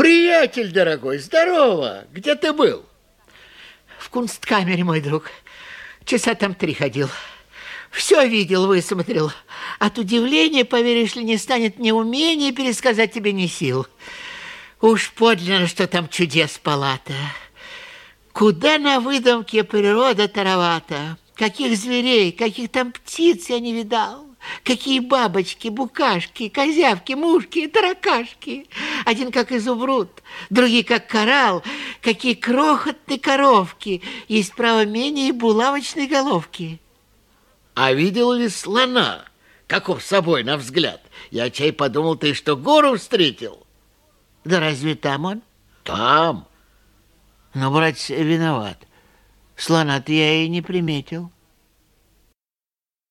Приятель дорогой, здорово! Где ты был? В кунсткамере, мой друг. Часа там три ходил. Все видел, высмотрел. От удивления, поверишь ли, не станет ни умения пересказать тебе, ни сил. Уж подлинно, что там чудес палата. Куда на выдумке природа таровата. Каких зверей, каких там птиц я не видал. Какие бабочки, букашки, козявки, мушки, таракашки. Один как изумруд, другие как коралл. Какие крохотные коровки. Есть право менее булавочной головки. А видел ли слона? Каков собой, на взгляд? Я чай подумал, ты что, гору встретил? Да разве там он? Там. Но, братец, виноват. Слона-то я и не приметил.